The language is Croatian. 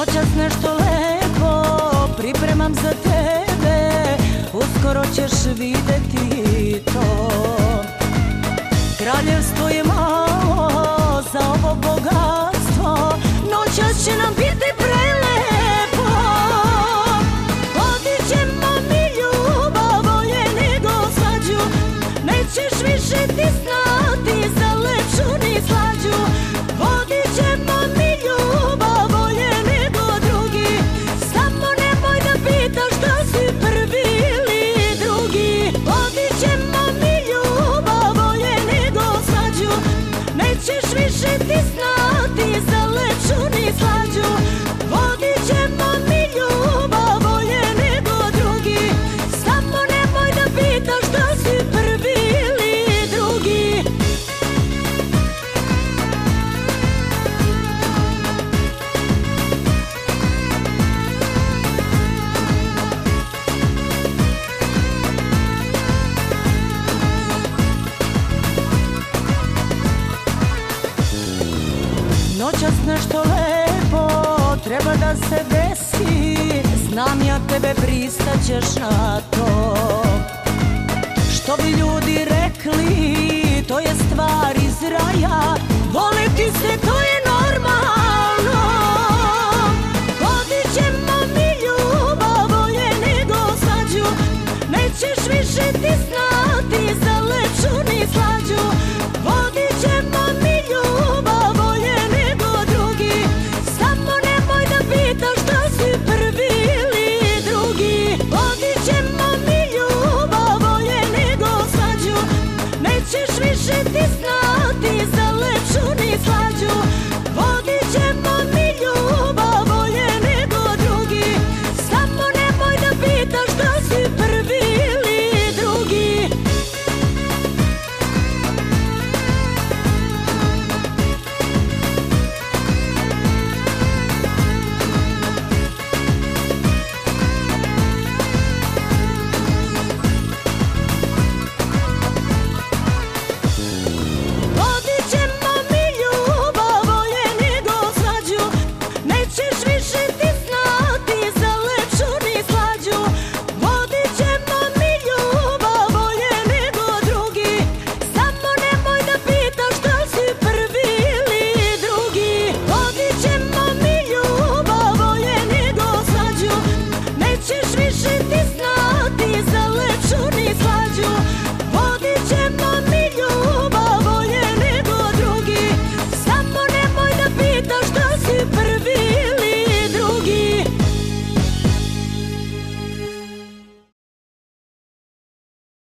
Noćas nešto lepo pripremam za tebe. Uskoro ćeš vidjeti X, X, X. nešto lepo treba da se desi. Znam ja tebe pristaćeš na to. Što bi ljudi rekli to je stvar iz raja. Voliti se to je normalno. Vodit mi ljubav bolje nego svađu Nećeš više ti snaći